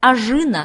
Ажина